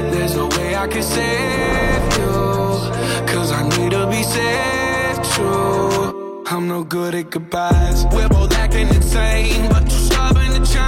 There's no way I can save you. Cause I need to be saved too. I'm no good at goodbyes. We're both acting insane, but you're stubborn to change.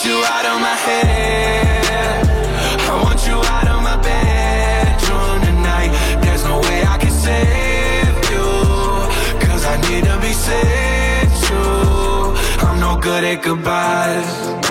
Want you out of my head. I want you out of my bedroom tonight. There's no way I can save you. Cause I need to be saved too. I'm no good at goodbyes.